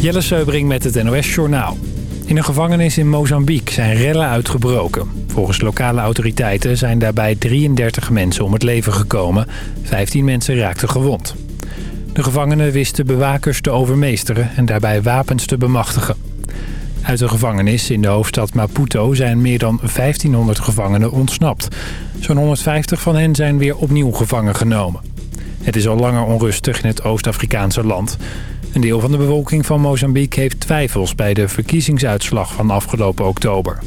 Jelle Seubring met het NOS Journaal. In een gevangenis in Mozambique zijn rellen uitgebroken. Volgens lokale autoriteiten zijn daarbij 33 mensen om het leven gekomen. 15 mensen raakten gewond. De gevangenen wisten bewakers te overmeesteren en daarbij wapens te bemachtigen. Uit de gevangenis in de hoofdstad Maputo zijn meer dan 1500 gevangenen ontsnapt. Zo'n 150 van hen zijn weer opnieuw gevangen genomen. Het is al langer onrustig in het Oost-Afrikaanse land. Deel van de bevolking van Mozambique heeft twijfels bij de verkiezingsuitslag van afgelopen oktober.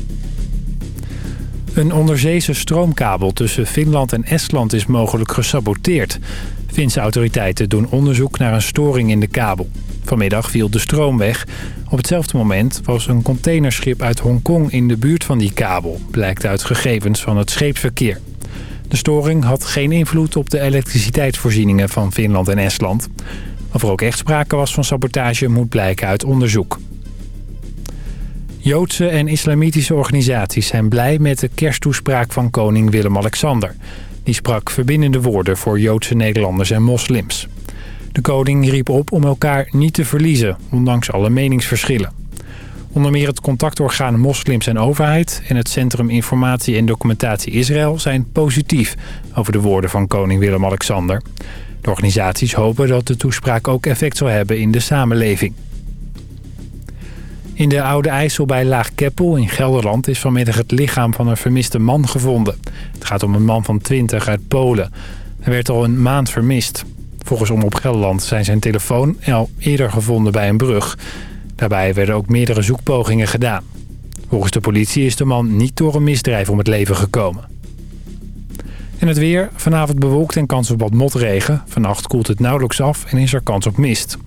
Een onderzeese stroomkabel tussen Finland en Estland is mogelijk gesaboteerd. Finse autoriteiten doen onderzoek naar een storing in de kabel. Vanmiddag viel de stroom weg. Op hetzelfde moment was een containerschip uit Hongkong in de buurt van die kabel... blijkt uit gegevens van het scheepsverkeer. De storing had geen invloed op de elektriciteitsvoorzieningen van Finland en Estland. Of er ook echt sprake was van sabotage moet blijken uit onderzoek. Joodse en islamitische organisaties zijn blij met de kersttoespraak van koning Willem-Alexander. Die sprak verbindende woorden voor Joodse Nederlanders en moslims. De koning riep op om elkaar niet te verliezen, ondanks alle meningsverschillen. Onder meer het contactorgaan Moslims en Overheid... en het Centrum Informatie en Documentatie Israël zijn positief... over de woorden van koning Willem-Alexander. De organisaties hopen dat de toespraak ook effect zal hebben in de samenleving. In de Oude IJssel bij Laag-Keppel in Gelderland is vanmiddag het lichaam van een vermiste man gevonden. Het gaat om een man van 20 uit Polen. Hij werd al een maand vermist. Volgens Omroep Gelderland zijn zijn telefoon al eerder gevonden bij een brug. Daarbij werden ook meerdere zoekpogingen gedaan. Volgens de politie is de man niet door een misdrijf om het leven gekomen. En het weer. Vanavond bewolkt en kans op wat motregen. Vannacht koelt het nauwelijks af en is er kans op mist.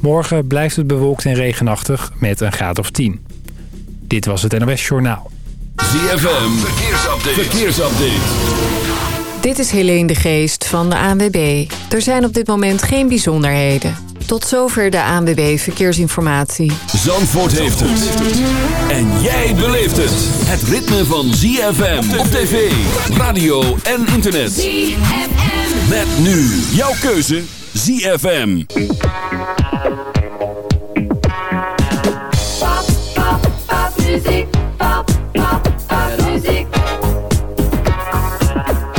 Morgen blijft het bewolkt en regenachtig met een graad of 10. Dit was het NOS Journaal. ZFM. Verkeersupdate. Verkeersupdate. Dit is Helene de Geest van de ANWB. Er zijn op dit moment geen bijzonderheden. Tot zover de ANWB Verkeersinformatie. Zandvoort heeft het. En jij beleeft het. Het ritme van ZFM op tv, radio en internet. ZFM. Met nu jouw keuze ZFM. Pop, pop, pop muziek. Pop, pop, pop muziek.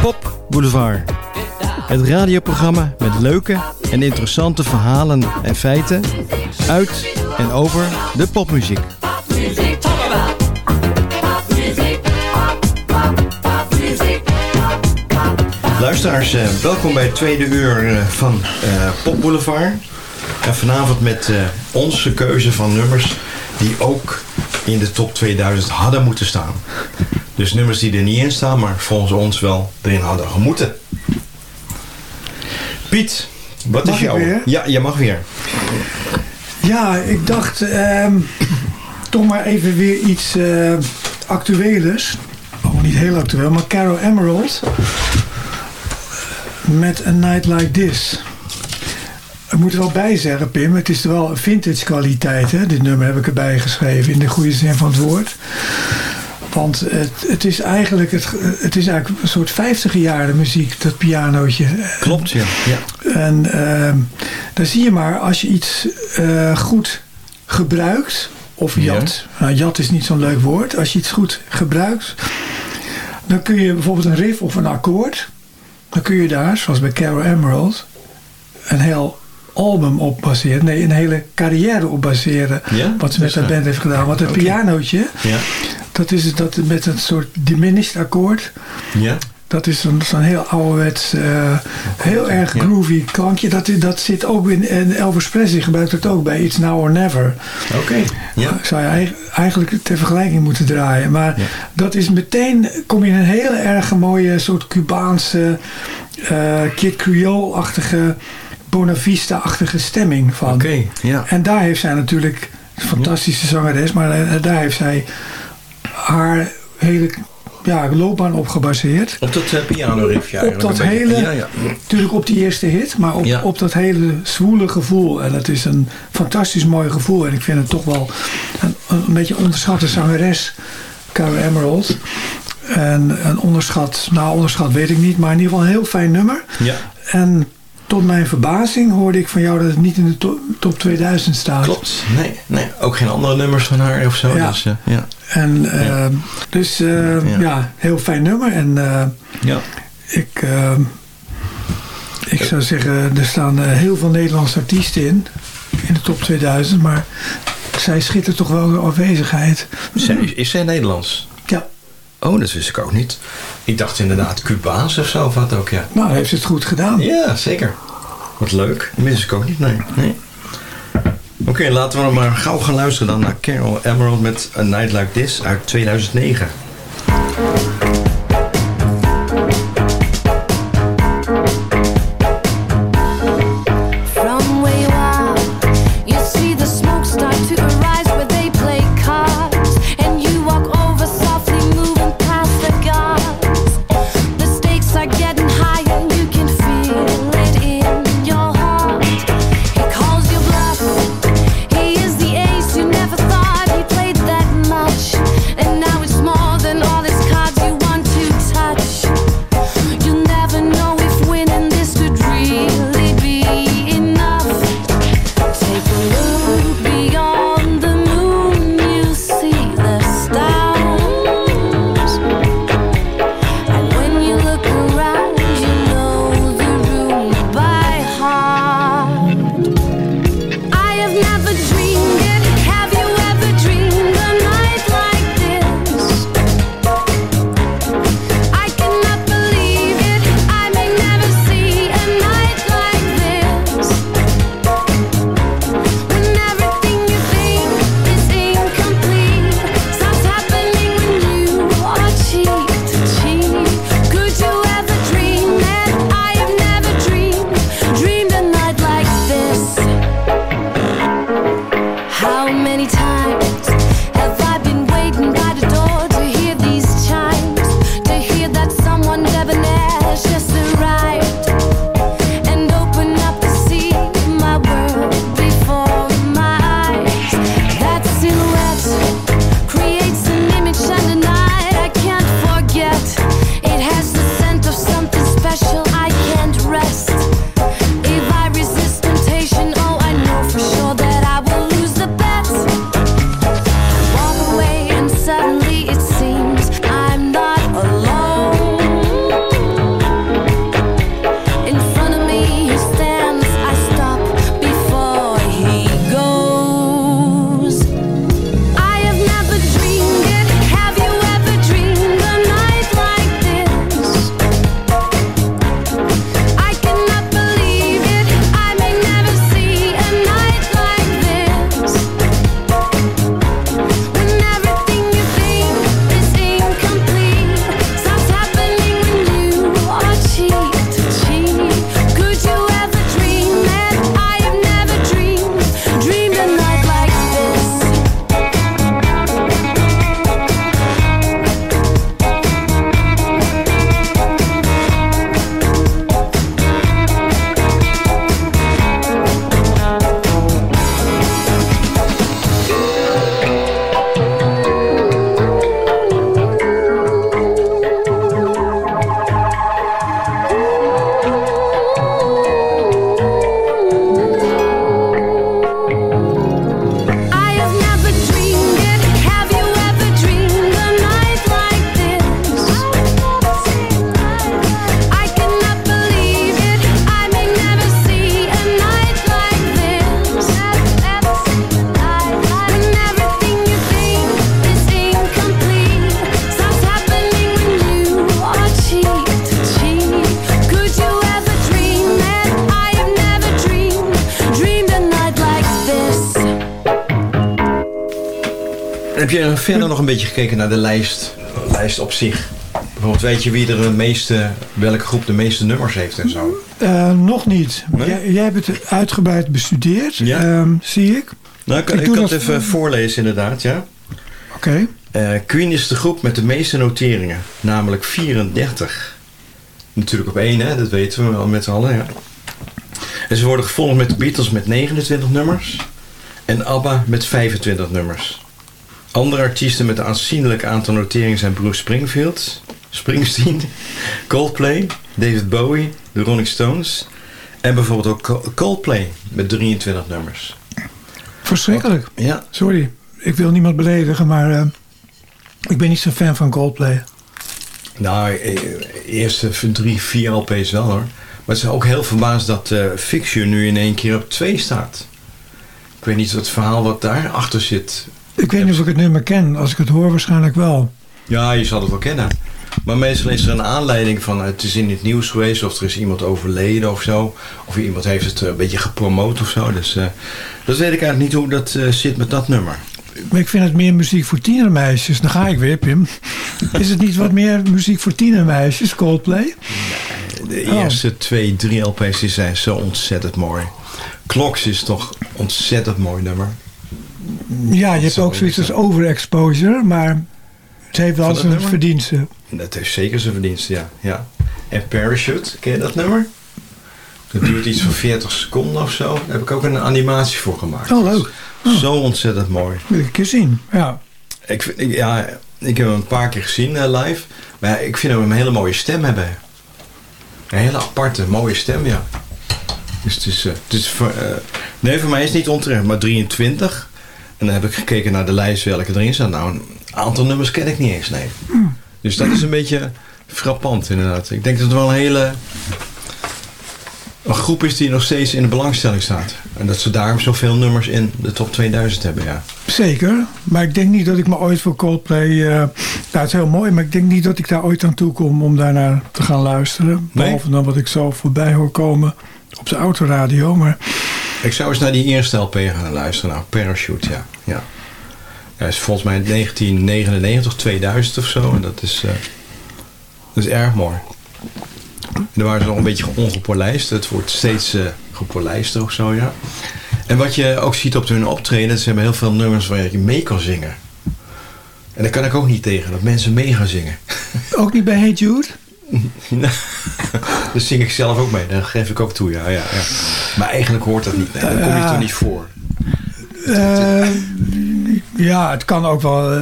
Pop Boulevard. Het radioprogramma met leuke en interessante verhalen en feiten uit en over de popmuziek. Luisteraars, eh, welkom bij het tweede uur eh, van eh, Pop Boulevard. En vanavond met onze keuze van nummers die ook in de top 2000 hadden moeten staan. Dus nummers die er niet in staan, maar volgens ons wel erin hadden gemoeten. Piet, wat Mag is jouw... Ja, je mag weer. Ja, ik dacht ehm, toch maar even weer iets eh actuelers. Oh, niet heel actueel, maar Carol Emerald. Met A Night Like This. Ik moet er wel bij zeggen, Pim, het is wel vintage kwaliteit. Hè? Dit nummer heb ik erbij geschreven in de goede zin van het woord. Want het, het, is eigenlijk het, het is eigenlijk een soort 50 jaren muziek, dat pianootje. Klopt, ja. ja. En ehm, dan zie je maar, als je iets eh, goed gebruikt, of Ja. jat, nou, jat is niet zo'n leuk woord, als je iets goed gebruikt, dan kun je bijvoorbeeld een riff of een akkoord, dan kun je daar, zoals bij Carol Emerald, een heel album op baseren, nee, een hele carrière op baseren, Ja? wat ze met dat band heeft gedaan. Want het pianootje, Ja. Dat is het dat met een soort diminished akkoord, Ja. dat is zo'n heel ouderwets, eh, heel erg ja. groovy klankje. Dat, dat zit ook in, en Elvis Presley gebruikt het ook bij It's Now or Never. Oké. Ja. Zou je eig- eigenlijk ter vergelijking moeten draaien. Maar Ja. dat is meteen, kom je in een hele erg mooie soort Cubaanse, eh Kid Creole-achtige, Bonavista-achtige stemming van. Oké. Ja. En daar heeft zij natuurlijk, een fantastische zangeres, maar eh, daar heeft zij haar hele ja, loopbaan op gebaseerd. Op dat uh, riff ja, Op dat hele, ja, ja. op die eerste hit, maar op, op dat hele zwoele gevoel. En dat is een fantastisch mooi gevoel. En ik vind het toch wel een, een beetje onderschatte zangeres, Carol Emerald. En een onderschat, nou onderschat weet ik niet, maar in ieder geval een heel fijn nummer. Ja. En tot mijn verbazing hoorde ik van jou dat het niet in de top, 2000 staat. Klopt, nee, nee. Ook geen andere nummers van haar of zo. Ja. Dus, eh, ja. En. Eh, dus eh, ja. heel fijn nummer. En eh, ja. ik, ik zou zeggen, er staan heel veel Nederlandse artiesten in. In de top 2000. Maar zij schittert toch wel in afwezigheid. Is zij Nederlands? Ja. Oh, dat wist ik ook niet. Ik dacht inderdaad Cubaans of zo, wat ook, ja. Nou, heeft ze het goed gedaan. Ja, zeker. Wat leuk. Dat wist ik ook niet, nee. nee. Oké, laten we maar gauw gaan luisteren dan naar Carol Emerald met A Night Like This uit 2009. beetje gekeken naar de lijst, lijst op zich. Bijvoorbeeld weet je wie er de meeste, welke groep de meeste nummers heeft en zo? Eh, nog niet. Jij, hebt het uitgebreid bestudeerd, ehm, zie ik. Nou, ik, kan het even voorlezen inderdaad, ja. Oké. Eh, Queen is de groep met de meeste noteringen, namelijk 34. Natuurlijk op één, hè? dat weten we wel met z'n allen. Ja. En ze worden gevolgd met de Beatles met 29 nummers en ABBA met 25 nummers. Andere artiesten met een aanzienlijk aantal noteringen zijn Bruce Springfield, Springsteen, Coldplay, David Bowie, de Rolling Stones en bijvoorbeeld ook Coldplay met 23 nummers. Verschrikkelijk. Oh, ja. Sorry, ik wil niemand beledigen, maar eh, ik ben niet zo'n fan van Coldplay. Nou, eh, eerste drie, vier LP's wel hoor. Maar het is ook heel verbaasd dat eh, uh, Fiction nu in één keer op twee staat. Ik weet niet wat het verhaal wat daarachter zit. Ik weet niet of ik het nummer ken. Als ik het hoor, waarschijnlijk wel. Ja, je zal het wel kennen. Maar meestal is er een aanleiding van het is in het nieuws geweest of er is iemand overleden of zo. Of iemand heeft het eh, een beetje gepromoot of zo. Dus eh, dat weet ik eigenlijk niet hoe dat eh, zit met dat nummer. Maar ik vind het meer muziek voor tienermeisjes. Dan ga ik weer, Pim. Is het niet wat meer muziek voor tienermeisjes, Coldplay? De Oh. eerste twee, drie LP's die zijn zo ontzettend mooi. Clocks is toch ontzettend mooi nummer. Ja, je hebt ook zoiets als overexposure, maar het heeft wel zijn nummer? verdiensten. Dat heeft zeker zijn verdiensten, ja. ja. En Parachute, ken je dat nummer? Dat duurt iets van 40 seconden of zo. Daar heb ik ook een animatie voor gemaakt. Oh, leuk. Zo ontzettend mooi. Wil ik keer zien. Ja. Ik, vind- ik- ja, ik heb hem een paar keer gezien eh, live. Maar ik vind hem een hele mooie stem hebben. Een hele aparte, mooie stem, ja. Dus het is, eh, het is voor, eh, nee, voor mij is het niet onterecht, maar 23. En dan heb ik gekeken naar de lijst welke erin staan. Nou, een aantal nummers ken ik niet eens, nee. Dus dat is een beetje frappant, inderdaad. Ik denk dat het wel een hele... Een groep is die nog steeds in de belangstelling staat. En dat ze daarom zoveel nummers in de top 2000 hebben, ja. Zeker, maar ik denk niet dat ik me ooit voor Coldplay... eh nou, het is heel mooi, maar ik denk niet dat ik daar ooit aan toe kom om daarnaar te gaan luisteren. Behalve dan wat ik zo voorbij hoor komen op de autoradio. Maar Ik zou eens naar die eerste LP gaan luisteren. Nou, Parachute, ja. ja. Ja, is volgens mij 1999, 2000 of zo. En dat is, eh, dat is erg mooi. En dan waren ze nog een beetje ongepolijst. Het wordt steeds eh gepolijster of zo, ja. En wat je ook ziet op hun optreden, ze hebben heel veel nummers waar je mee kan zingen. En daar kan ik ook niet tegen, dat mensen mee gaan zingen. ook niet bij Hey Jude? Daar zing ik zelf ook mee, dat geef ik ook toe, ja. ja, ja. Maar eigenlijk hoort dat niet, nee, daar kom je toch niet voor. Eh, ja, het kan ook wel eh,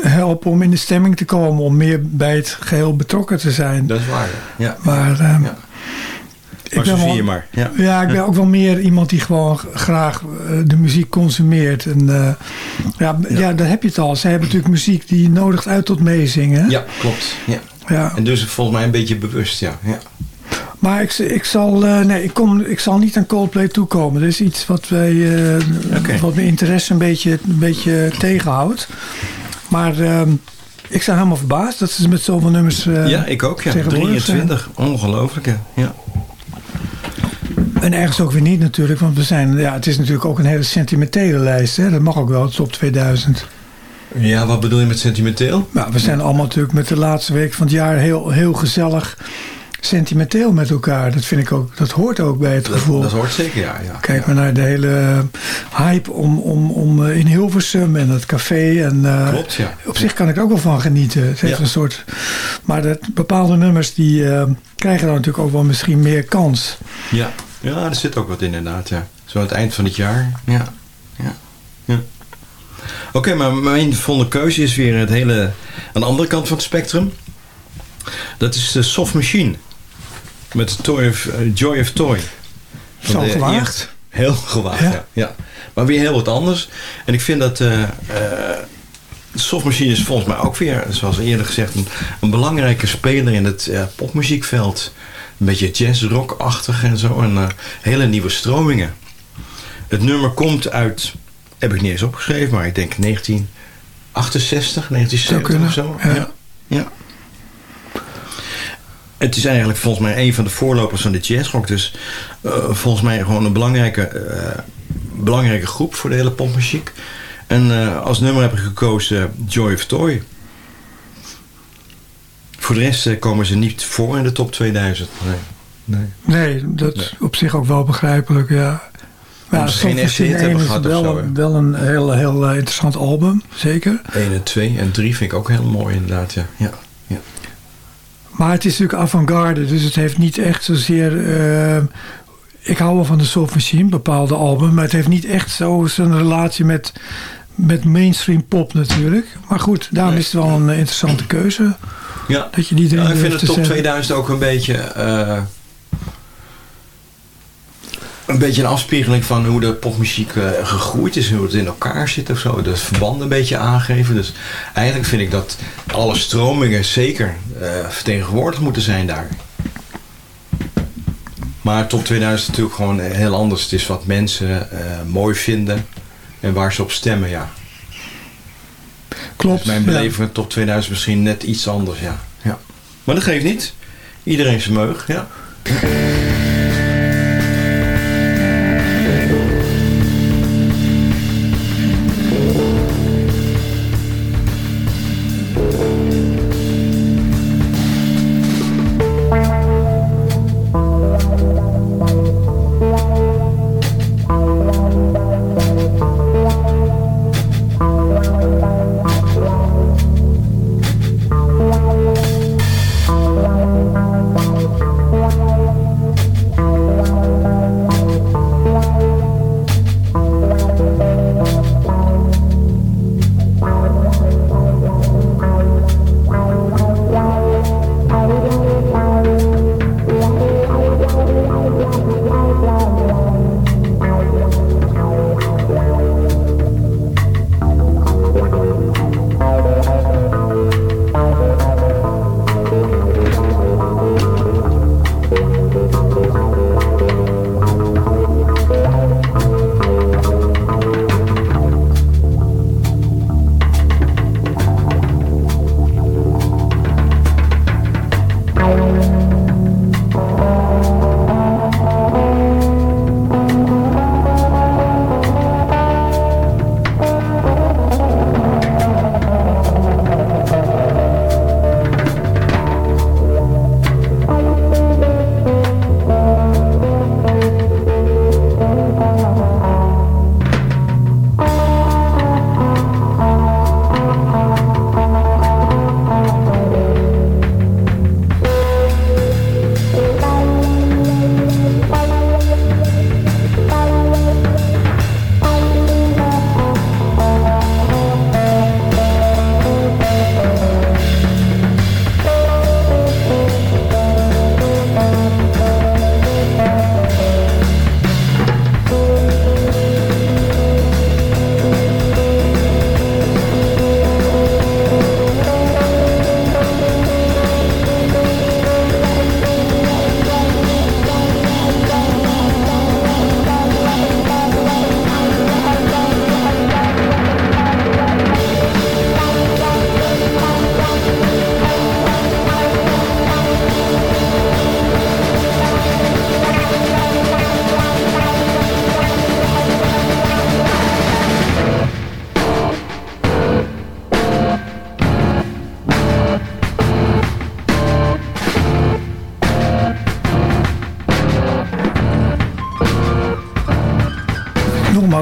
helpen om in de stemming te komen. Om meer bij het geheel betrokken te zijn. Dat is waar, ja. ja. Maar, eh, Ja. ik Maar ben wel- zie je maar. Ja. Ja, ik ben ook wel meer iemand die gewoon graag de muziek consumeert. En eh, ja, ja. daar heb je het al. Zij hebben natuurlijk muziek die nodigt uit tot meezingen. ja, klopt. Ja. Ja. En dus volgens mij een beetje bewust, ja. ja. Maar ik, ik, zal, eh, nee, ik, kom, ik zal niet aan Coldplay toekomen. Dat is iets wat, wij, eh, wat mijn interesse een beetje, een beetje tegenhoudt. Maar ehm, ik sta helemaal verbaasd dat ze met zoveel nummers... eh, ja, ik ook, ja. tegenwoordig, 23. Ongelooflijk, hè. ja. En ergens ook weer niet natuurlijk. Want we zijn, ja, het is natuurlijk ook een hele sentimentele lijst. Hè? Dat mag ook wel, top 2000. Ja, wat bedoel je met sentimenteel? Nou, we zijn allemaal natuurlijk met de laatste week van het jaar heel, heel gezellig sentimenteel met elkaar. Dat vind ik ook, dat hoort ook bij het Dat, gevoel. dat hoort zeker, ja. ja. Kijk ja. maar naar de hele eh, hype om, om, om eh, in Hilversum en dat café. En, eh, Klopt, ja. Op zich kan ik er ook wel van genieten. Het heeft Ja. een soort, maar dat, bepaalde nummers die krijgen dan natuurlijk ook wel misschien meer kans. Ja. ja, er zit ook wat in, inderdaad, ja. Zo aan het eind van het jaar, ja. ja. Oké, maar mijn volgende keuze is weer het hele, aan de andere kant van het spectrum. Dat is de Soft Machine. Met Toy of, eh, Joy of Toy. Zo gewaagd. Heel gewaagd, Ja. ja. ja. Maar weer heel wat anders. En ik vind dat... eh, eh, de softmachine is volgens mij ook weer, zoals eerder gezegd, een, een belangrijke speler in het eh, popmuziekveld. Een beetje jazz-rock-achtig en zo. En eh, hele nieuwe stromingen. Het nummer komt uit, heb ik niet eens opgeschreven, maar ik denk 1968, 1970 of zo. ja. ja. ja. Het is eigenlijk volgens mij een van de voorlopers van de jazzrock. Dus eh, volgens mij gewoon een belangrijke, eh, belangrijke groep voor de hele popmuziek. En eh, als nummer heb ik gekozen Joy of Toy. Voor de rest komen ze niet voor in de top 2000. Nee. nee. Nee, dat is op zich ook wel begrijpelijk, ja. Omdat ze geen echte hit hebben 1 is gehad of wel, zo, wel een heel, heel eh, interessant album, zeker. 1 en 2 en 3 vind ik ook heel mooi inderdaad. Ja. Ja. Ja. Maar het is natuurlijk avant-garde, dus het heeft niet echt zozeer... eh, ik hou wel van de Soft Machine, bepaalde album, maar het heeft niet echt zo zijn relatie met, met mainstream pop natuurlijk. Maar goed, daarom Nee. is het wel een eh, interessante keuze ja. dat je die Ja, ik vind de top zetten. 2000 ook een beetje... een beetje een afspiegeling van hoe de popmuziek eh, gegroeid is. Hoe het in elkaar zit of zo. De verbanden een beetje aangeven. Dus eigenlijk vind ik dat alle stromingen zeker eh, vertegenwoordigd moeten zijn daar. Maar top 2000 is natuurlijk gewoon heel anders. Het is wat mensen eh, mooi vinden. En waar ze op stemmen, ja. Klopt. Dus mijn ja. beleving van top 2000 misschien net iets anders, ja. ja. Maar dat geeft niet. Iedereen zijn meug, ja.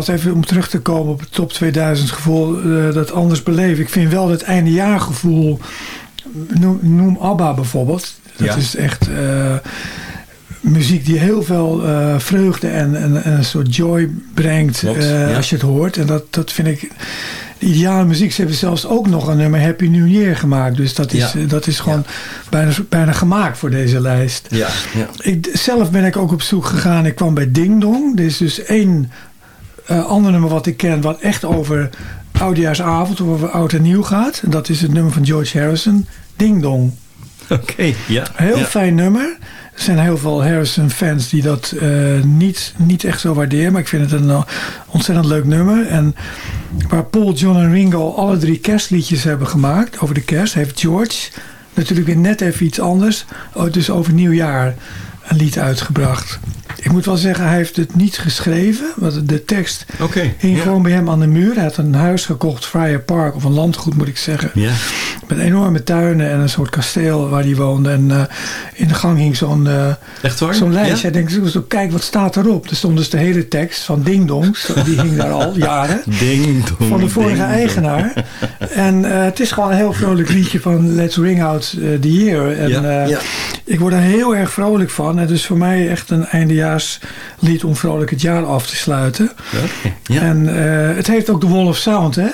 Nogmaals, even om terug te komen op het top 2000 gevoel, eh, dat anders beleven. Ik vind wel het eindejaargevoel, noem, noem ABBA bijvoorbeeld. Dat Ja. is echt eh, muziek die heel veel eh, vreugde en, en, en een soort joy brengt Klopt, ja. als je het hoort. En dat, dat vind ik de ideale muziek. Ze hebben zelfs ook nog een nummer Happy New Year gemaakt. Dus dat is, Ja. dat is gewoon bijna, bijna gemaakt voor deze lijst. Ja, ja. Ik, zelf ben ik ook op zoek gegaan. Ik kwam bij Ding Dong. Er is dus één eh, ander nummer wat ik ken... wat echt over oudejaarsavond of over oud en nieuw gaat. En dat is het nummer van George Harrison. Ding Dong. Oké, ja. Heel ja. fijn nummer. Er zijn heel veel Harrison-fans die dat eh, niet, niet echt zo waarderen. Maar ik vind het een eh, ontzettend leuk nummer. En waar Paul, John en Ringo alle drie kerstliedjes hebben gemaakt over de kerst... heeft George natuurlijk weer net even iets anders. oh, Dus over nieuwjaar een lied uitgebracht. Ik moet wel zeggen, hij heeft het niet geschreven. Want de tekst hing ja. gewoon bij hem aan de muur. Hij had een huis gekocht, Friar Park, of een landgoed moet ik zeggen. Ja. Met enorme tuinen en een soort kasteel waar hij woonde. En eh, in de gang hing zo'n eh, Echt waar? zo'n lijst. Ja? Hij denkt, zo, kijk wat staat erop. Er stond dus de hele tekst van Ding Dongs. Die hing daar al jaren. Ding dong, Van de vorige eigenaar. En eh, het is gewoon een heel vrolijk liedje van Let's Ring Out eh, the Year. En eh, ik word er heel erg vrolijk van. Het is voor mij echt een eindejaarslied om vrolijk het jaar af te sluiten. Ja. En eh, het heeft ook de Wall of Sound, hè?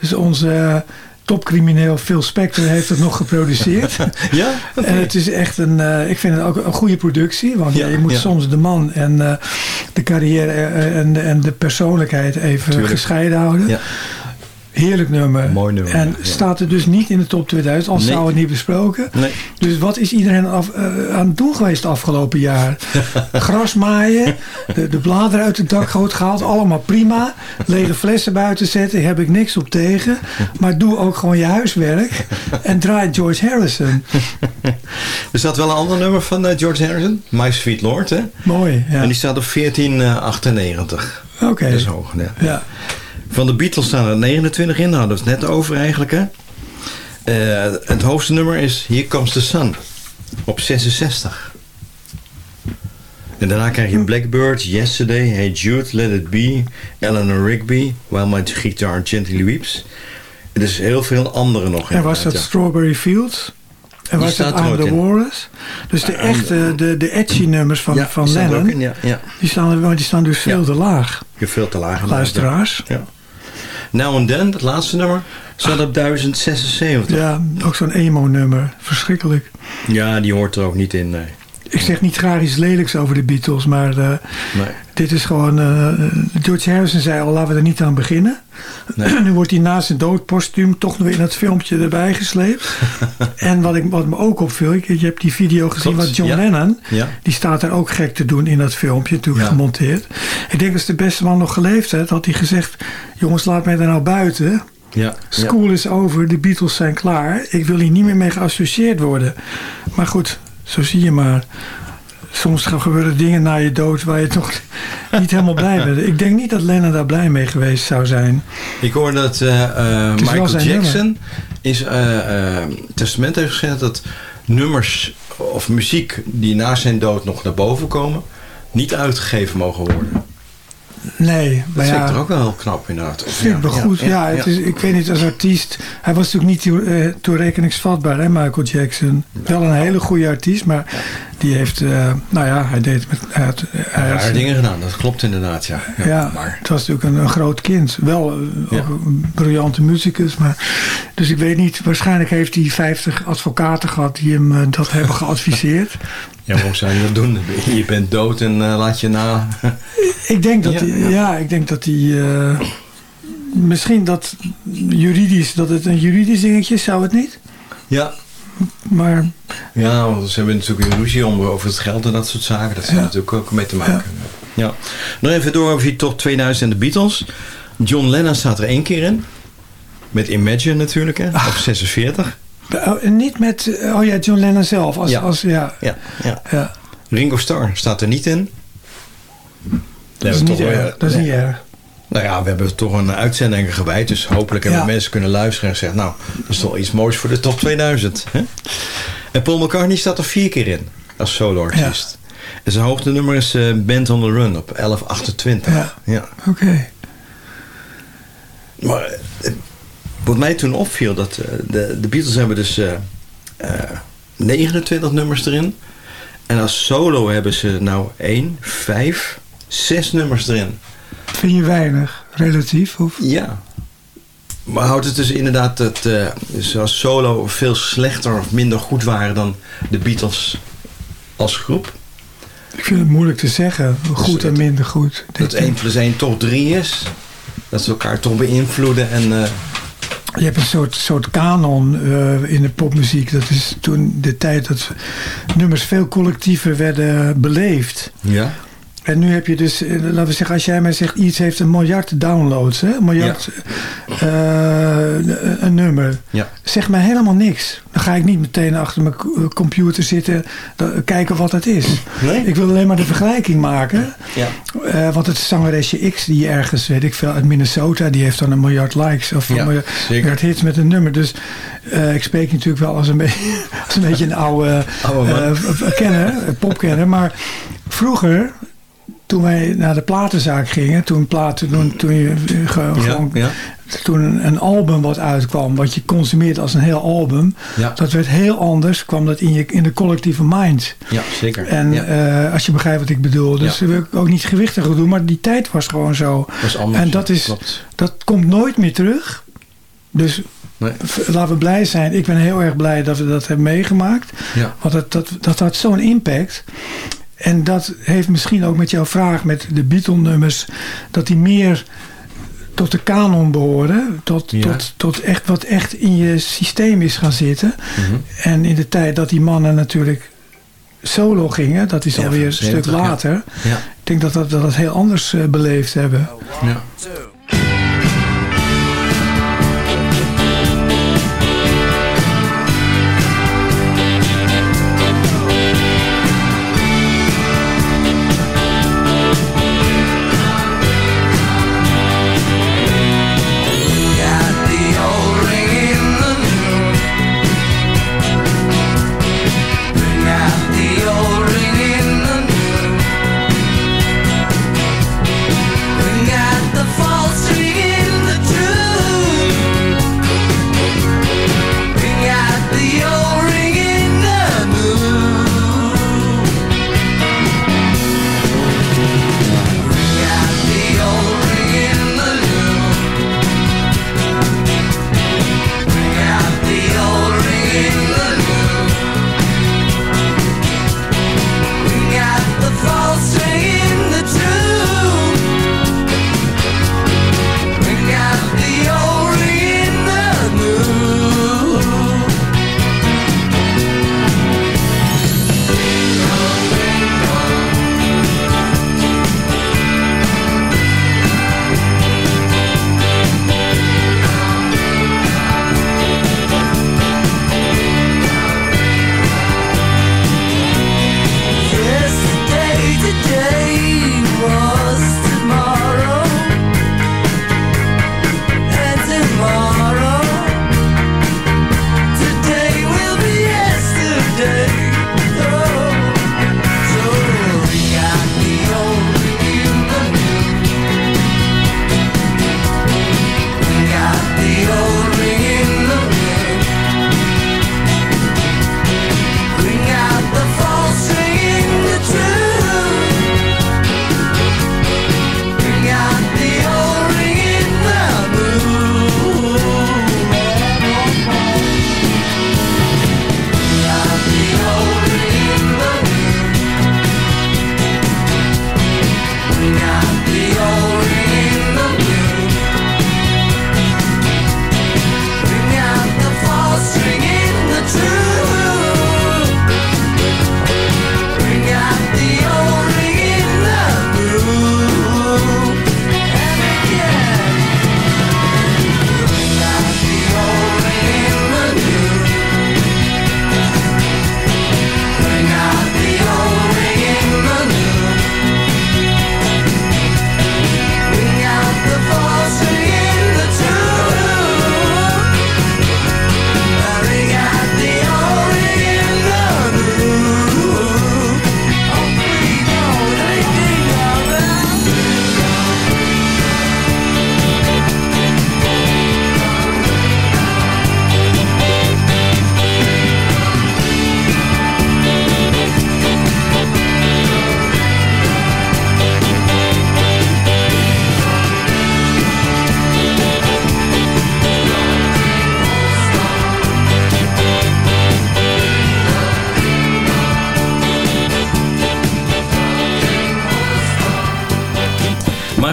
Dus onze eh, topcrimineel Phil Spector heeft het nog geproduceerd. Ja? En het is echt een, eh, ik vind het ook een goede productie. Want ja, je moet ja. soms de man en de carrière en, de- en de persoonlijkheid even Tuurlijk. gescheiden houden. Ja. Heerlijk nummer. Mooi nummer, En ja. staat er dus niet in de top 2000, al Nee. zou het niet besproken. Nee. Dus wat is iedereen af, eh, aan het doen geweest afgelopen jaar? Gras maaien, de, de bladeren uit het dakgoot gehaald, allemaal prima. Lege flessen buiten zetten, heb ik niks op tegen. Maar doe ook gewoon je huiswerk en draai George Harrison. Er staat wel een ander nummer van eh, George Harrison. My Sweet Lord, hè? Mooi, ja. En die staat op 1498. Oké. Dat is hoog, ja. Ja. Van de Beatles staan er 29 in. Hadden we het net over eigenlijk, hè? Eh, het hoogste nummer is Here Comes the Sun. Op 66. En daarna krijg je Blackbird, Yesterday, Hey Jude, Let It Be, Eleanor Rigby, While My Guitar Gently Weeps. Er is heel veel andere nog. En was dat Strawberry Fields? En was dat I'm the. Walrus? Dus de I'm echte, de, de edgy nummers van, ja. van Lennon, in, ja, die, staan, er- die staan dus veel te laag. Je veel te laag. Luisteraars. Ja. Now and Then, het laatste nummer, staat op 1076. Ja, ook zo'n emo-nummer. Verschrikkelijk. Ja, die hoort er ook niet in, nee. Ik zeg niet graag iets lelijks over de Beatles, maar eh, nee. dit is gewoon... eh, George Harrison zei al, laten we er niet aan beginnen. Nee. nu wordt hij na zijn dood postuum toch nog in het filmpje erbij gesleept. en wat, ik, wat me ook opviel, ik- je hebt die video gezien Klopt, van John ja. Lennon. Ja. Die staat daar ook gek te doen in dat filmpje, natuurlijk Ja. gemonteerd. Ik denk als de beste man nog geleefd had, had hij gezegd... jongens, laat mij daar nou buiten. Ja. School is over, de Beatles zijn klaar. Ik wil hier niet meer mee geassocieerd worden. Maar goed, zo zie je maar. Soms gebeuren dingen na je dood waar je toch niet helemaal blij bent. Ik denk niet dat Lennon daar blij mee geweest zou zijn. Ik hoor dat eh, eh, Michael Jackson is eh, testament heeft gezegd dat nummers of muziek die na zijn dood nog naar boven komen, niet uitgegeven mogen worden. Nee, Dat maar vind ik ja, toch ook wel heel knap inderdaad. Of vind ik wel goed. Ja, het Is, ik weet niet, als artiest... Hij was natuurlijk niet eh, toerekeningsvatbaar, hè, Michael Jackson. Wel een hele goede artiest, maar die heeft... eh, nou ja, hij deed met... Hij had, hij had- Rare dingen gedaan, dat klopt inderdaad, ja. Ja, maar het was natuurlijk een, een groot kind. Wel eh, ook Ja. een briljante muzikus. Maar, dus ik weet niet, waarschijnlijk heeft hij 50 advocaten gehad die hem dat hebben geadviseerd. ja, waarom zou je dat doen? Je bent dood en eh, laat je na... Ik denk dat Ja, ja. ik denk dat hij, eh, misschien dat juridisch, dat het een juridisch dingetje is, zou het niet? ja, Maar Ja, want ze hebben natuurlijk een ruzie om, over het geld en dat soort zaken. Dat heeft Ja. natuurlijk ook mee te maken. Ja. Nog even door over die top 2000 en de Beatles. John Lennon staat er één keer in. Met Imagine natuurlijk, hè, op 46. Oh, en niet met, eh, oh ja, John Lennon zelf. Als, Ja. als, ja, Ja, ja. ja. Ringo Starr staat er niet in. Dat is niet erg. Dat is niet erg. Nou ja, we hebben toch een uitzending gewijd. Dus hopelijk hebben Ja. mensen kunnen luisteren en zeggen... nou, dat is toch iets moois voor de top 2000. Hè? En Paul McCartney staat er vier keer in. Als solo-artiest. En zijn hoogtenummer is eh, Band on the Run op 1128. Ja. ja. Oké. Maar eh, wat mij toen opviel... dat eh, de, de Beatles hebben dus eh, eh, 29 nummers erin. En als solo hebben ze nou 1, 5, 6 nummers erin. Vind je weinig, relatief? Of? Ja. Maar houdt het dus inderdaad dat eh ze als solo veel slechter of minder goed waren dan de Beatles als groep? Ik vind het moeilijk te zeggen. Goed en het- minder goed. Dat 1 plus 1 toch 3 is? Dat ze elkaar toch beïnvloeden en... eh, Je hebt een soort, soort kanon eh, in de popmuziek. Dat is toen de tijd dat nummers veel collectiever werden beleefd. ja? En nu heb je dus, eh, laten we zeggen, als jij mij zegt iets heeft een miljard downloads, hè? een miljard eh, een nummer. Ja. Zeg mij helemaal niks. Dan ga ik niet meteen achter mijn co- computer zitten, kijken wat het is. Nee? Ik wil alleen maar de vergelijking maken. Ja. Eh, want het zangeresje X die ergens, weet ik veel, uit Minnesota, die heeft dan een miljard likes of Ja, een miljard, hits met een nummer. Dus eh, ik spreek natuurlijk wel als een, beetje, als een beetje een oude, Oude eh, kenner, eh, popkenner. Maar vroeger, toen wij naar de platenzaak gingen, toen, platen, toen, toen je eh, Ja, gewoon ja. toen een, album wat uitkwam, wat je consumeert als een heel album, Ja. dat werd heel anders, kwam dat in, je, in de collectieve mind. ja, zeker. En eh, als je begrijpt wat ik bedoel. Dus wil ik ook niet gewichtig doen, maar die tijd was gewoon zo. was anders. en dat is- klopt. Dat komt nooit meer terug. Dus Nee. laten we blij zijn. Ik ben heel erg blij dat we dat hebben meegemaakt. Ja. Want dat, dat, dat had zo'n impact. En dat heeft misschien ook met jouw vraag met de Beatle-nummers... dat die meer tot de kanon behoren. Tot, Ja. tot, tot echt wat echt in je systeem is gaan zitten. Mhm. En in de tijd dat die mannen natuurlijk solo gingen... dat is Ja, alweer een 70, stuk later... Ja. Ik denk dat dat, dat het heel anders eh, beleefd hebben. Ja.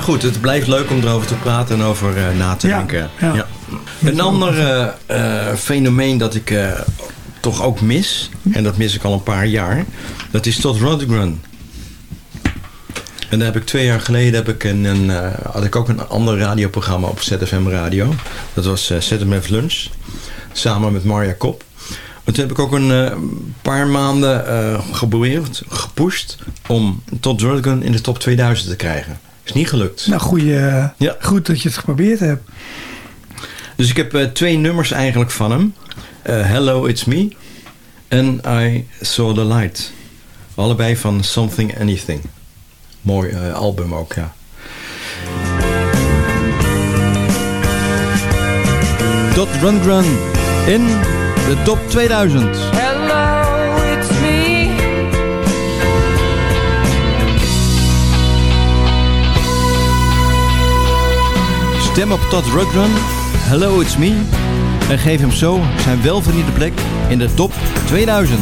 Goed, het blijft leuk om erover te praten en over eh, na te denken. ja. Een ander eh, eh, fenomeen dat ik toch ook mis, en dat mis ik al een paar jaar, dat is Todd Rundgren. En daar heb ik twee jaar geleden heb ik een, een, had ik ook een ander radioprogramma op ZFM Radio. Dat was eh, ZFM Lunch, samen met Marja Kop. En toen heb ik ook een paar maanden geprobeerd, gepusht om Todd Rundgren in de top 2000 te krijgen. Is niet gelukt. Nou, goeie, Ja. goed dat je het geprobeerd hebt. Dus ik heb eh, twee nummers eigenlijk van hem. Eh, Hello, It's Me. En I Saw the Light. Allebei van Something Anything. Mooi eh, album ook, ja. Dot Rundgren in de top 2000. Hello, Stem op Todd Rundgren Hello It's Me en geef hem zo zijn welverdiende plek in de top 2000.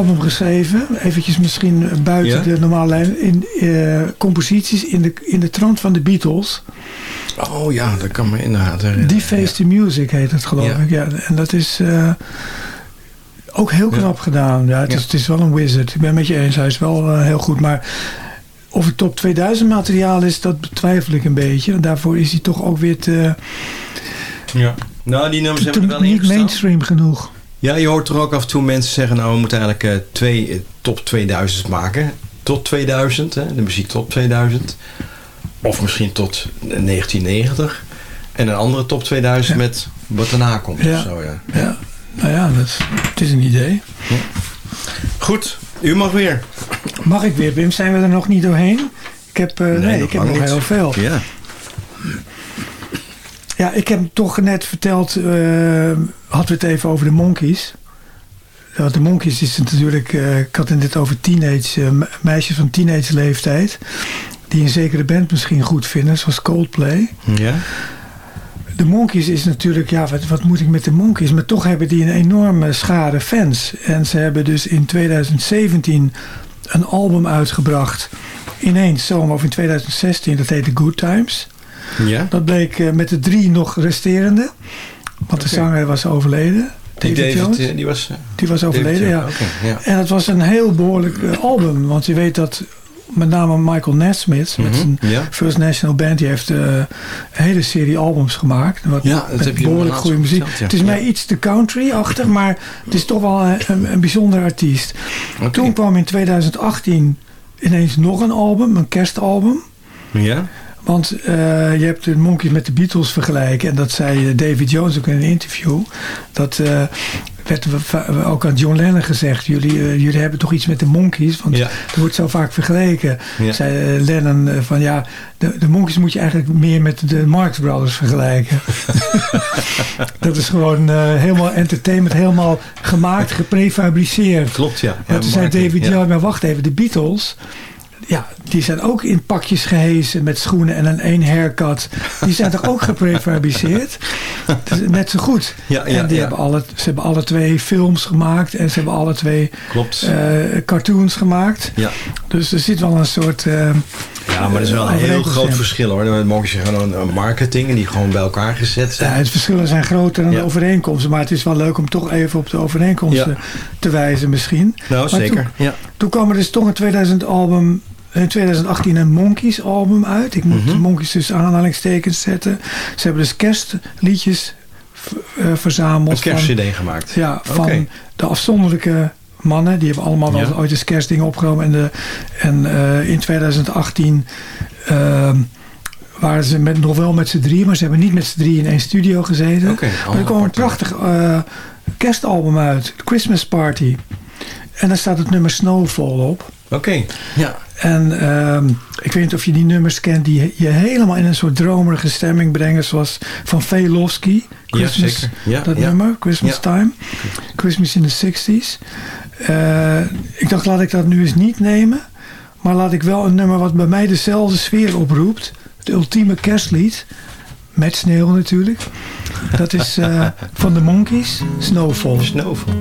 Album geschreven. Eventjes misschien buiten Ja? de normale lijn. In eh, composities in de, in de trant van de Beatles. Oh ja, dat kan me inderdaad herinneren. Die Face the Music heet het geloof Ja. ik. Ja, en dat is eh, ook heel knap gedaan. Ja, het, is, het is wel een wizard. Ik ben het met je eens. Hij is wel eh, heel goed. Maar of het top 2000 materiaal is, dat betwijfel ik een beetje. Daarvoor is hij toch ook weer te, Ja. Nou, die nummers te- hebben wel niet mainstream genoeg. Ja, je hoort er ook af en toe mensen zeggen... nou, we moeten eigenlijk eh, twee eh, top 2000 maken. Tot 2000, hè, de muziek tot 2000. Of misschien tot 1990. En een andere top 2000 Ja. met wat daarna komt. Ja. Of zo, ja. Ja, nou ja, dat, het is een idee. Goed, u mag weer. Mag ik weer, Wim? Zijn we er nog niet doorheen? Ik heb, eh, nee, nog ik heb nog niet. heel veel. Ja. Ja, ik heb toch net verteld, hadden we het even over de Monkeys. De Monkeys is natuurlijk, eh, ik had het net over teenage, eh, me- meisjes van teenage leeftijd. Die een zekere band misschien goed vinden, zoals Coldplay. Ja? de Monkeys is natuurlijk, ja, wat, wat moet ik met de Monkeys? Maar toch hebben die een enorme schade fans. En ze hebben dus in 2017 een album uitgebracht. Ineens zomaar, of in 2016, dat heette Good Times. Ja? Dat bleek eh, met de drie nog resterende. Want de zanger was overleden. Die David, David, Jones. eh, die was... eh, Die was overleden, ja. En het was een heel behoorlijk eh, album. Want je weet dat met name Michael Nesmith met Mhm, zijn. First National Band, die heeft een hele serie albums gemaakt. Wat, Ja, dat met heb behoorlijk goede muziek. verteld, ja. Het is mij iets te country-achtig, maar het is toch wel een, bijzonder artiest. Toen kwam in 2018 ineens nog een album, een kerstalbum. Ja? Want eh, je hebt de Monkeys met de Beatles vergelijken. En dat zei eh, David Jones ook in een interview. Dat eh, werd ook aan John Lennon gezegd. Jullie, jullie hebben toch iets met de Monkeys? Want Ja. er wordt zo vaak vergeleken. Ja. Zei Lennon van ja, de, de Monkeys moet je eigenlijk meer met de Marx Brothers vergelijken. dat is gewoon helemaal entertainment, helemaal gemaakt, geprefabriceerd. Klopt, ja. Ja, toen zei David ja. Jones, maar wacht even, de Beatles... Ja, die zijn ook in pakjes gehezen met schoenen en een één haircut. Die zijn toch ook geprefabriceerd? Net zo goed. Ja, ja, en die ja. Hebben alle, ze hebben alle twee films gemaakt en ze hebben alle twee Klopt. eh, cartoons gemaakt. ja. Dus er zit wel een soort... eh, ja, maar er is wel een heel groot verschil hoor. Dan mogen ze gewoon een marketing en die gewoon bij elkaar gezet Ja, zijn. het verschillen zijn groter dan Ja. de overeenkomsten. Maar het is wel leuk om toch even op de overeenkomsten Ja. te wijzen misschien. nou, Maar zeker. Toen, Ja. toen kwam er dus toch een 2000 album, in 2018 een Monkeys album uit. Ik moet Mhm. de Monkeys dus aanhalingstekens zetten. Ze hebben dus kerstliedjes eh, verzameld. Een kerstcd gemaakt. Van, ja, van de afzonderlijke mannen. Die hebben allemaal wel Ja. ooit eens kerstdingen opgenomen. En, de, en eh, in 2018 ehm, waren ze met, nog wel met z'n drie. Maar ze hebben niet met z'n drie in één studio gezeten. Oké, maar er kwam een prachtig eh, kerstalbum uit. Christmas Party. En daar staat het nummer Snowfall op. Oké, ja. En ehm, ik weet niet of je die nummers kent die je helemaal in een soort dromerige stemming brengen. Zoals van Velofsky. Christmas, zeker. Ja, dat ja. nummer, Christmas Ja. Time. Christmas in the 60s. Eh, ik dacht, laat ik dat nu eens niet nemen. Maar laat ik wel een nummer wat bij mij dezelfde sfeer oproept. Het ultieme kerstlied. Met sneeuw natuurlijk. Dat is eh, van de Monkeys, Snowfall. Snowfall.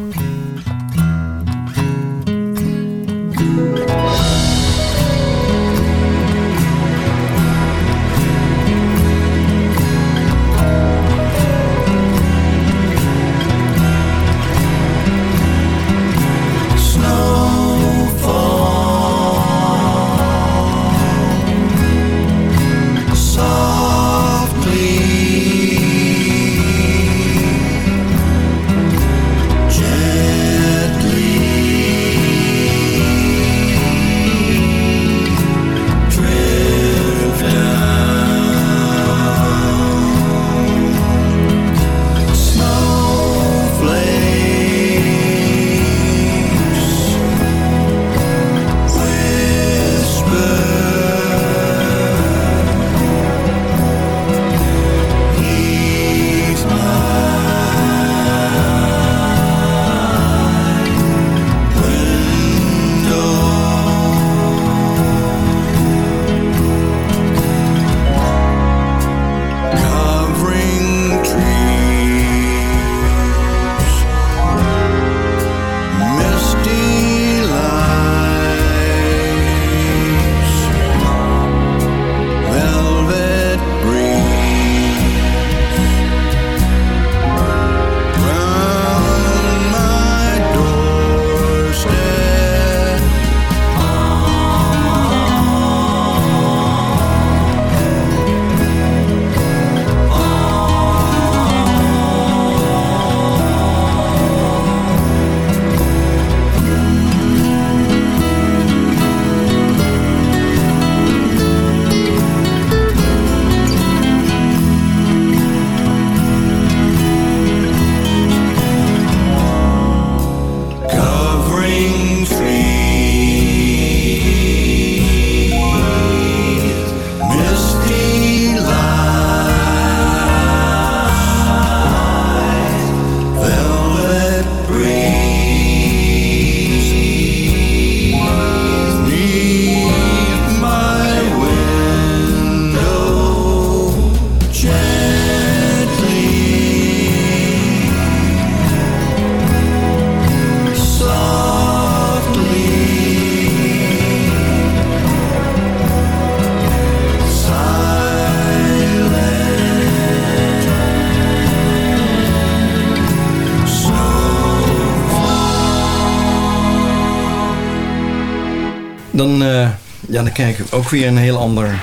Dan kijk ik ook weer een heel ander,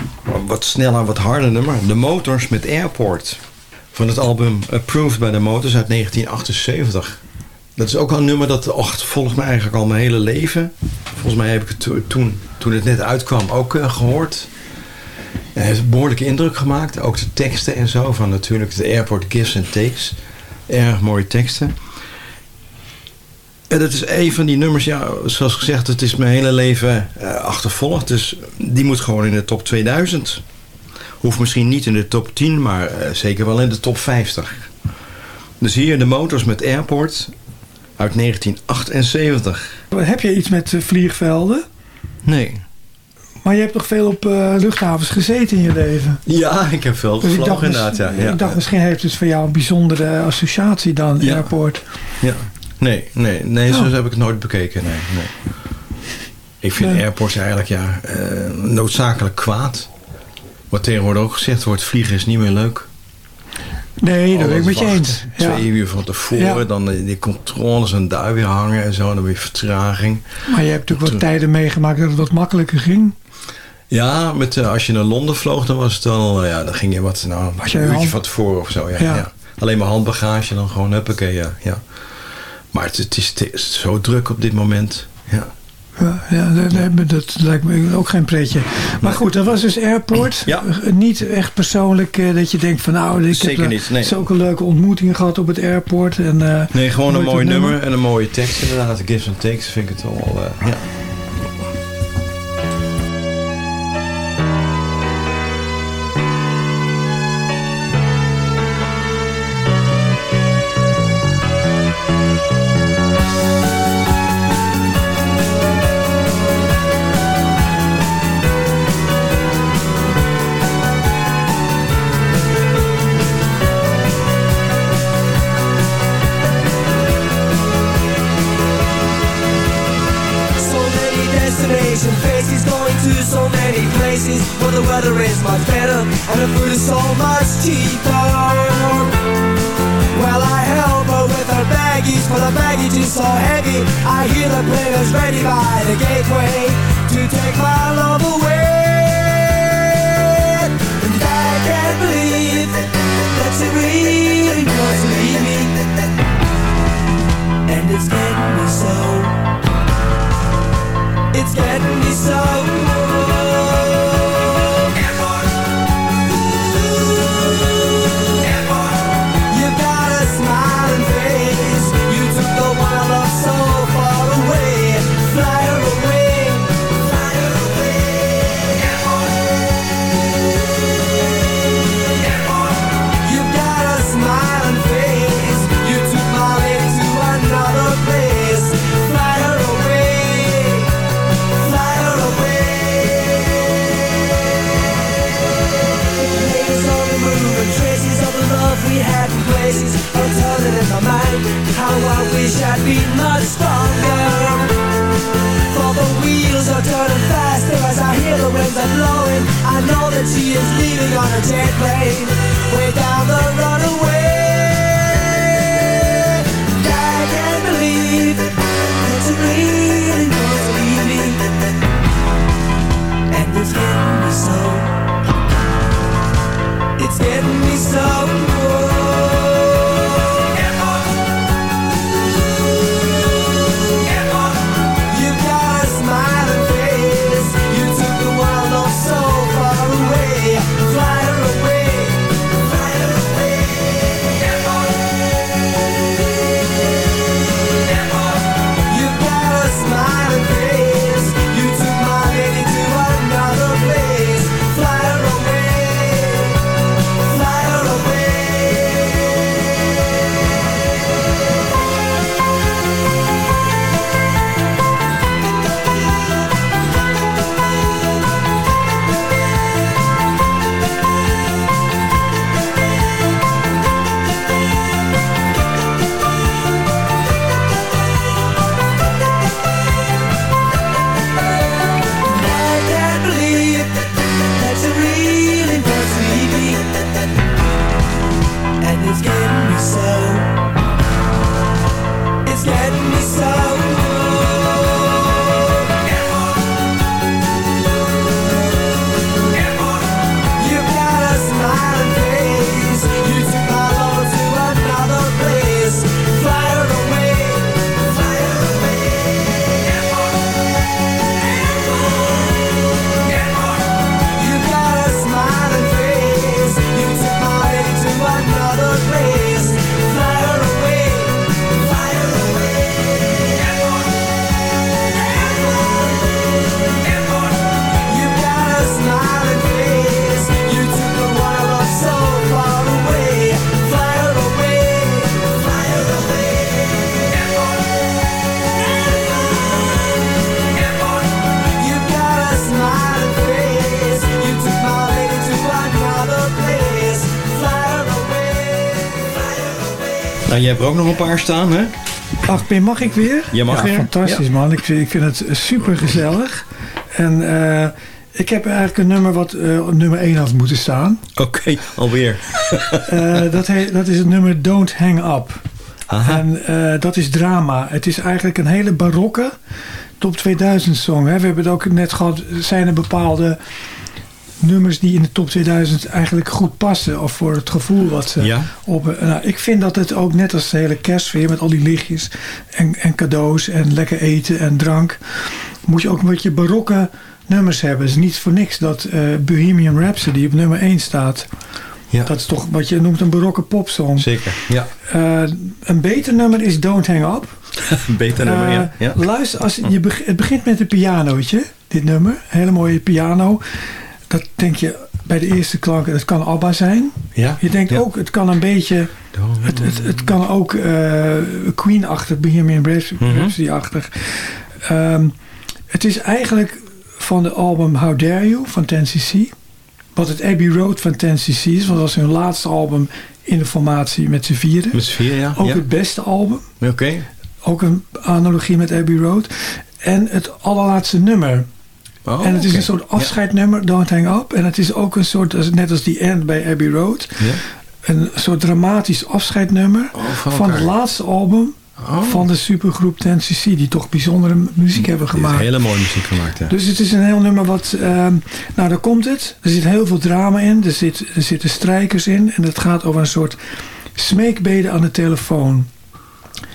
wat sneller, wat harder nummer. De Motors met Airport. Van het album Approved by the Motors uit 1978. Dat is ook al een nummer dat och, volgt me eigenlijk al mijn hele leven. Volgens mij heb ik het to- toen, toen het net uitkwam ook eh, gehoord. Het heeft behoorlijke indruk gemaakt. Ook de teksten en zo. Van natuurlijk de Airport Gives and Takes. Erg mooie teksten. En dat is een van die nummers, ja, zoals gezegd, het is mijn hele leven eh, achtervolgd. Dus die moet gewoon in de top 2000. Hoeft misschien niet in de top 10, maar eh, zeker wel in de top 50. Dus hier de motors met Airport uit 1978. Heb je iets met eh, vliegvelden? Nee. Maar je hebt toch veel op luchthavens gezeten in je leven? Ja, ik heb veel Dus gevlogen inderdaad. Ja, ik dacht misschien heeft het voor jou een bijzondere associatie dan, Ja. airport. Ja. Nee, nee, nee, zo Oh. heb ik het nooit bekeken. Nee, nee. Ik vind Nee. airports eigenlijk ja, eh, noodzakelijk kwaad. Wat tegenwoordig ook gezegd wordt, vliegen is niet meer leuk. Nee, dat Al ben ik met je eens. Ja. Twee uur van tevoren, Ja. dan die, controles en daar weer hangen en zo, en dan weer vertraging. Maar je hebt natuurlijk wat tijden meegemaakt dat het wat makkelijker ging. Ja, met, eh, als je naar Londen vloog, dan was het wel, eh, ja, dan ging je wat, nou, een uurtje hand- van tevoren of zo. Ja. Alleen maar handbagage, dan gewoon huppakee, ja. ja. Maar het, het, is, het is zo druk op dit moment. Ja. Ja, ja dat, dat- dat lijkt me ook geen pretje. Maar goed, dat was dus Airport. Ja. Niet echt persoonlijk eh, dat je denkt van nou, ik Zeker heb eh, niet, nee. zulke leuke ontmoetingen gehad op het airport. En, eh, Nee, gewoon een mooi nummer en een mooie tekst inderdaad. Gives and takes vind ik het eh, ja. Jij hebt er ook nog een paar staan, hè? Ach, Pim, mag ik weer? Je mag ja, weer. fantastisch man. Ik, vind- ik vind het super gezellig. En eh, ik heb eigenlijk een nummer wat eh, nummer 1 had moeten staan. Oké, alweer. Eh, dat, dat is het nummer Don't Hang Up. Aha. En eh, dat is drama. Het is eigenlijk een hele barokke top 2000 song. Hè. We hebben het ook net gehad. Zijn er bepaalde nummers die in de top 2000 eigenlijk goed passen? Of voor het gevoel wat ze Ja. op... Nou, ik vind dat het ook net als de hele kerstsfeer met al die lichtjes en, en cadeaus en lekker eten en drank. Moet je ook een beetje barokke nummers hebben. Het is niet voor niks dat eh, Bohemian Rhapsody op nummer 1 staat. Ja. Dat is toch wat je noemt een barokke popsong. Zeker, ja. Eh, een beter nummer is Don't Hang Up. Beter nummer, ja. Eh, ja. Luister, als je het begint met een pianootje, dit nummer. Hele mooie piano. Dat denk je bij de eerste klanken, het kan ABBA zijn. Ja. Je denkt Ja. ook, het kan een beetje... Het, het, het kan ook eh, Queen-achtig, Bohemian Mhm. Rhapsody-achtig. Ehm, het is eigenlijk van de album How Dare You van 10cc. Wat het Abbey Road van 10cc is. Want dat was hun laatste album in de formatie met z'n vieren. Met z'n ja. Ook ja. het beste album. Oké. Ook een analogie met Abbey Road. En het allerlaatste nummer. Oh, en het is een soort afscheidnummer, Don't Hang Up. En het is ook een soort, net als die end bij Abbey Road. Een soort dramatisch afscheidnummer Oh, van van het laatste album Oh. van de supergroep 10cc. Die toch bijzondere muziek hebben gemaakt. hele mooie muziek gemaakt, ja. Dus het is een heel nummer wat... ehm, nou, daar komt het. Er zit heel veel drama in. Er, zit, er zitten strijkers in. En het gaat over een soort smeekbeden aan de telefoon.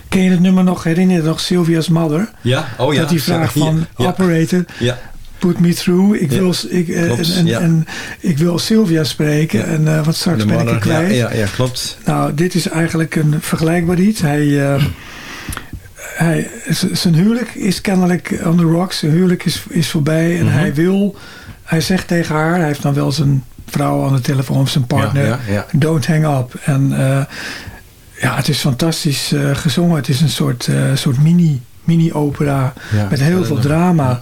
Ken je het nummer nog? Herinner je nog Sylvia's Mother? Ja, oh ja. dat die vraag van ja. operator, Ja, put me through. Ik wil, ik, eh, klopt, en, en ik wil Sylvia spreken. En eh, wat straks de ben ik er kwijt. Ja, ja, klopt. Nou, dit is eigenlijk een vergelijkbaar iets. Hij, eh, hij, zijn huwelijk is kennelijk on the rocks. Zijn huwelijk is, is voorbij. En Mhm. hij wil, hij zegt tegen haar, hij heeft dan wel zijn vrouw aan de telefoon of zijn partner. Ja, ja, ja. Don't hang up. En ja, het is fantastisch gezongen. Het is een soort, soort mini, mini-opera Ja, met heel veel drama.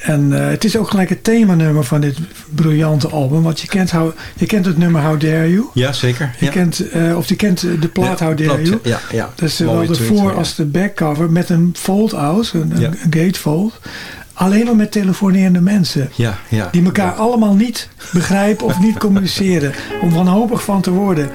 En eh, het is ook gelijk het themanummer van dit briljante album. Want je kent, how, je kent het nummer How Dare You. Ja, zeker. Je ja. kent, eh, of je kent de plaat Ja, How Dare You. Ja, ja. Dat is zowel de voor- als de backcover met een fold-out, een, een- Ja. een gatefold. Alleen maar met telefonerende mensen. Ja, ja. Die elkaar allemaal niet begrijpen of niet communiceren. Om wanhopig van te worden.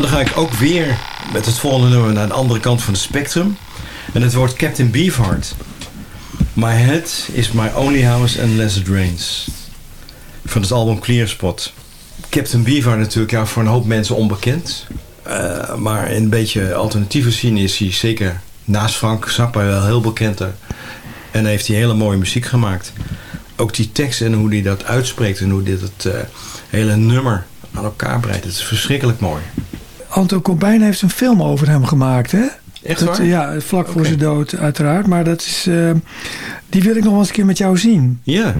Nou, dan ga ik ook weer met het volgende nummer naar de andere kant van het spectrum. En het wordt Captain Beefheart. My head is my only house unless it rains. Van het album Clear Spot. Captain Beefheart natuurlijk ja, voor een hoop mensen onbekend. Eh, maar in een beetje alternatieve scene is hij zeker naast Frank Zappa wel heel bekend. er. En heeft hij hele mooie muziek gemaakt. Ook die tekst en hoe hij dat uitspreekt en hoe dit het eh, hele nummer aan elkaar breidt. Het is verschrikkelijk mooi. Anto Corbijn heeft een film over hem gemaakt, hè? Echt Dat, waar? Ja, vlak voor zijn dood uiteraard. Maar dat is, eh, die wil ik nog wel eens een keer met jou zien. Ja.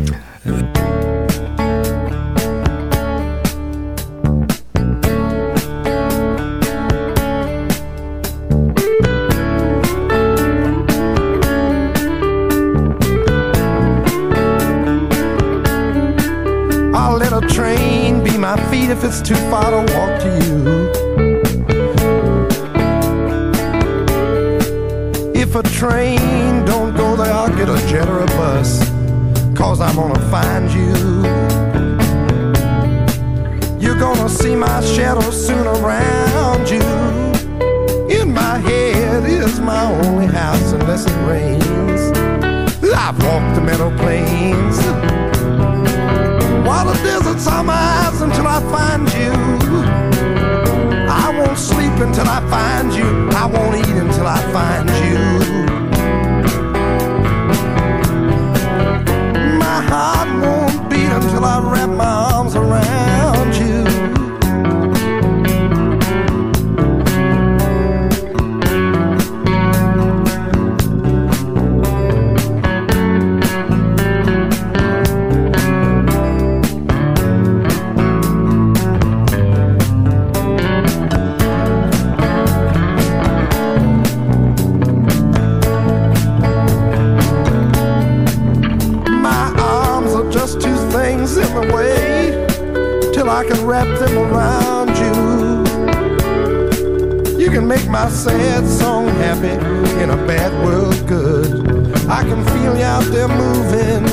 I'll let a train be my feet if it's too far to walk to you. Train don't go there, I'll get a jet or a bus. Cause I'm gonna find you. You're gonna see my shadow soon around you. In my head is my only house unless it rains. I've walked the meadow plains. While the deserts are my eyes until I find you. I won't sleep until I find you. I won't eat until I find you. Heart won't beat until I wrap my arms around make my sad song happy in a bad world good. I can feel you out there moving.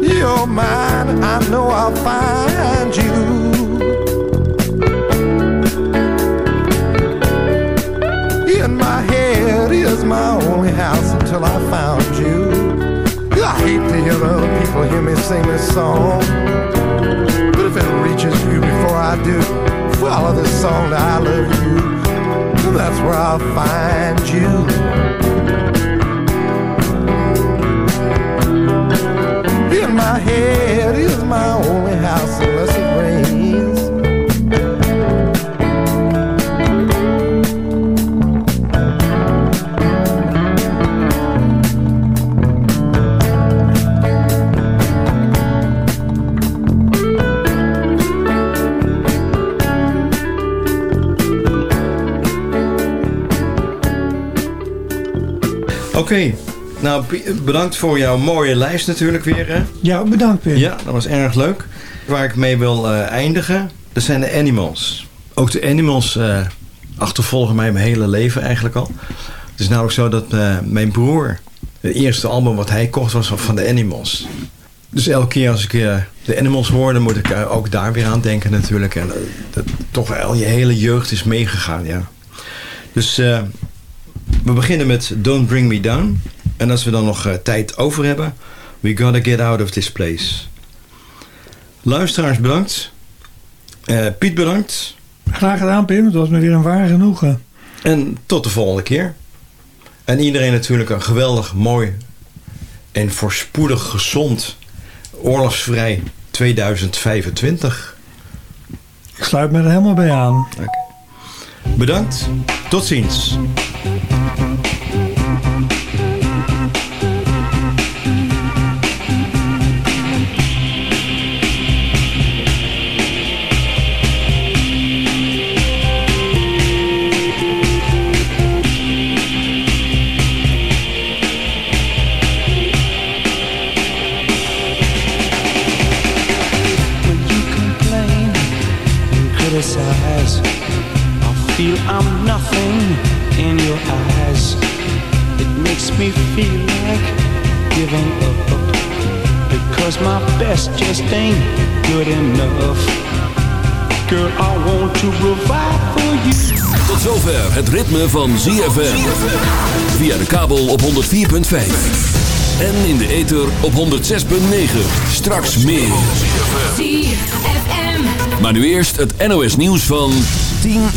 You're mine, I know I'll find you. In my head is my only house until I found you. I hate to hear other people hear me sing this song. But if it reaches you before I do, follow this song I love you. That's where I'll find you. In my head is my only house Oké. Nou, bedankt voor jouw mooie lijst natuurlijk weer. Hè? Ja, bedankt Pim. Ja, dat was erg leuk. Waar ik mee wil eh, eindigen, dat zijn de Animals. Ook de Animals eh, achtervolgen mij mijn hele leven eigenlijk al. Het is namelijk zo dat eh, mijn broer... het eerste album wat hij kocht was van de Animals. Dus elke keer als ik de Animals hoor... dan moet ik ook daar weer aan denken natuurlijk. En dat toch wel je hele jeugd is meegegaan, ja. Dus we beginnen met Don't Bring Me Down. En als we dan nog eh, tijd over hebben... We gotta get out of this place. Luisteraars bedankt. Eh, Piet bedankt. Graag gedaan Pim, het was me weer een waar genoegen. En tot de volgende keer. En iedereen natuurlijk een geweldig, mooi en voorspoedig gezond oorlogsvrij 2025. Ik sluit me er helemaal bij aan. Bedankt. Tot ziens. Me feel like giving up because my best just ain't good enough. Girl, I want to provide for you. Tot zover het ritme van ZFM. Via de kabel op 104.5. En in de ether op 106.9. Straks meer. ZFM. Maar nu eerst het NOS nieuws van 10 uur.